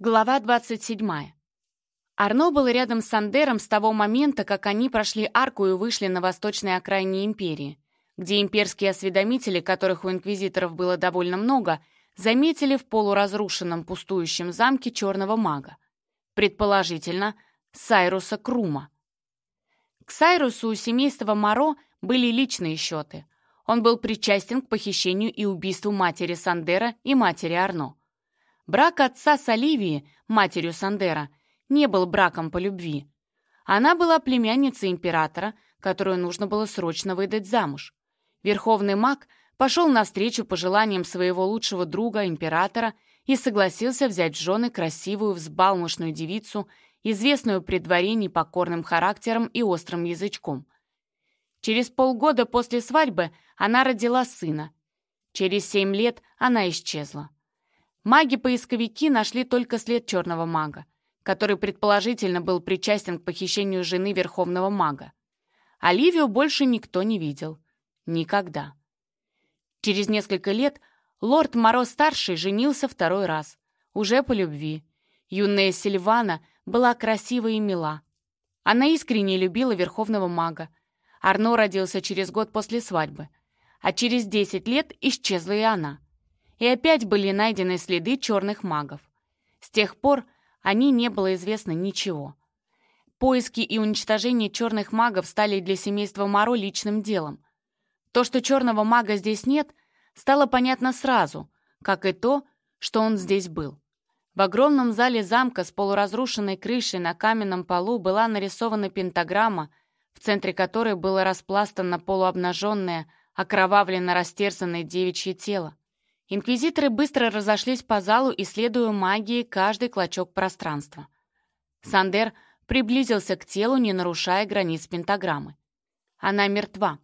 Глава 27. Арно был рядом с Сандером с того момента, как они прошли арку и вышли на восточной окраине империи, где имперские осведомители, которых у инквизиторов было довольно много, заметили в полуразрушенном пустующем замке черного мага. Предположительно, Сайруса Крума. К Сайрусу у семейства Моро были личные счеты. Он был причастен к похищению и убийству матери Сандера и матери Арно. Брак отца с Оливией, матерью Сандера, не был браком по любви. Она была племянницей императора, которую нужно было срочно выдать замуж. Верховный маг пошел навстречу пожеланиям своего лучшего друга, императора, и согласился взять в жены красивую взбалмошную девицу, известную при дворе непокорным характером и острым язычком. Через полгода после свадьбы она родила сына. Через семь лет она исчезла. Маги-поисковики нашли только след черного мага, который предположительно был причастен к похищению жены верховного мага. Оливию больше никто не видел. Никогда. Через несколько лет лорд Моро-старший женился второй раз, уже по любви. Юная Сильвана была красива и мила. Она искренне любила верховного мага. Арно родился через год после свадьбы, а через 10 лет исчезла и она и опять были найдены следы черных магов. С тех пор о ней не было известно ничего. Поиски и уничтожение черных магов стали для семейства Моро личным делом. То, что черного мага здесь нет, стало понятно сразу, как и то, что он здесь был. В огромном зале замка с полуразрушенной крышей на каменном полу была нарисована пентаграмма, в центре которой было распластано полуобнаженное, окровавленно растерзанное девичье тело. Инквизиторы быстро разошлись по залу, исследуя магией каждый клочок пространства. Сандер приблизился к телу, не нарушая границ пентаграммы. Она мертва.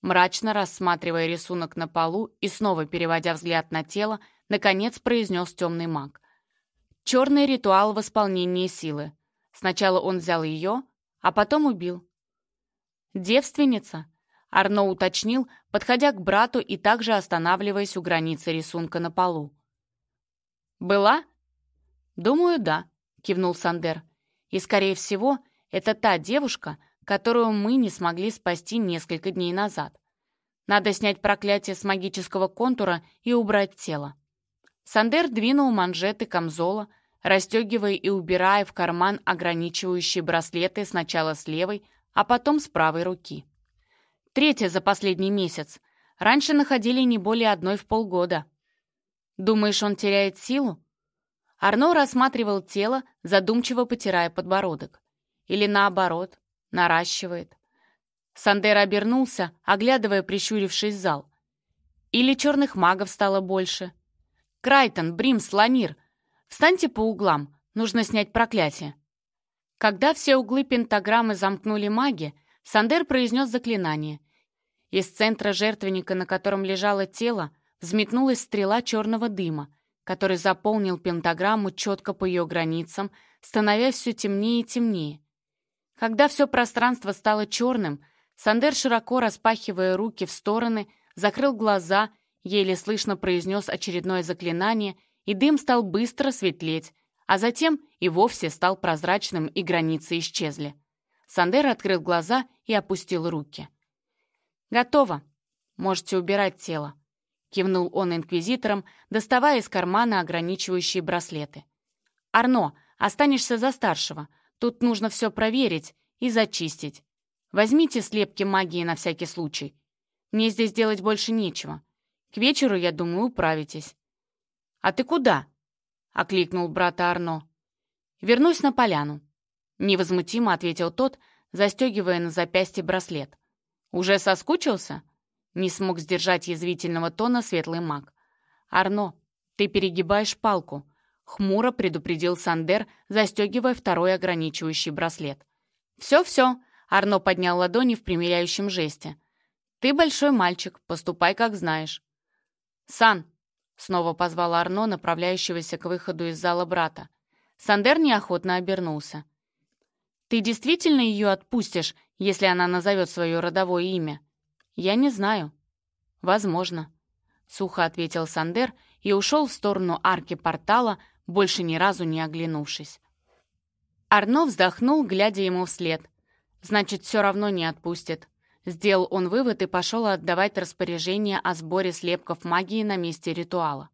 Мрачно рассматривая рисунок на полу и снова переводя взгляд на тело, наконец произнес темный маг. Черный ритуал восполнения силы. Сначала он взял ее, а потом убил. Девственница, Арно уточнил, подходя к брату и также останавливаясь у границы рисунка на полу. «Была?» «Думаю, да», — кивнул Сандер. «И, скорее всего, это та девушка, которую мы не смогли спасти несколько дней назад. Надо снять проклятие с магического контура и убрать тело». Сандер двинул манжеты камзола, расстегивая и убирая в карман ограничивающие браслеты сначала с левой, а потом с правой руки. Третья за последний месяц. Раньше находили не более одной в полгода. Думаешь, он теряет силу? Арно рассматривал тело, задумчиво потирая подбородок. Или наоборот, наращивает. Сандер обернулся, оглядывая прищурившись зал. Или черных магов стало больше. Крайтон, Бримс, Ланир, встаньте по углам, нужно снять проклятие. Когда все углы пентаграммы замкнули маги, Сандер произнес заклинание. Из центра жертвенника, на котором лежало тело, взметнулась стрела черного дыма, который заполнил пентаграмму четко по ее границам, становясь все темнее и темнее. Когда все пространство стало черным, Сандер, широко распахивая руки в стороны, закрыл глаза, еле слышно произнес очередное заклинание, и дым стал быстро светлеть, а затем и вовсе стал прозрачным, и границы исчезли. Сандер открыл глаза и опустил руки. «Готово. Можете убирать тело», — кивнул он инквизитором, доставая из кармана ограничивающие браслеты. «Арно, останешься за старшего. Тут нужно все проверить и зачистить. Возьмите слепки магии на всякий случай. Мне здесь делать больше нечего. К вечеру, я думаю, управитесь». «А ты куда?» — окликнул брата Арно. «Вернусь на поляну. Невозмутимо ответил тот, застегивая на запястье браслет. «Уже соскучился?» Не смог сдержать язвительного тона светлый маг. «Арно, ты перегибаешь палку», — хмуро предупредил Сандер, застегивая второй ограничивающий браслет. «Все-все», — Арно поднял ладони в примиряющем жесте. «Ты большой мальчик, поступай, как знаешь». «Сан», — снова позвал Арно, направляющегося к выходу из зала брата. Сандер неохотно обернулся. Ты действительно ее отпустишь, если она назовет свое родовое имя? Я не знаю. Возможно. Сухо ответил Сандер и ушел в сторону арки портала, больше ни разу не оглянувшись. Арно вздохнул, глядя ему вслед. «Значит, все равно не отпустит». Сделал он вывод и пошел отдавать распоряжение о сборе слепков магии на месте ритуала.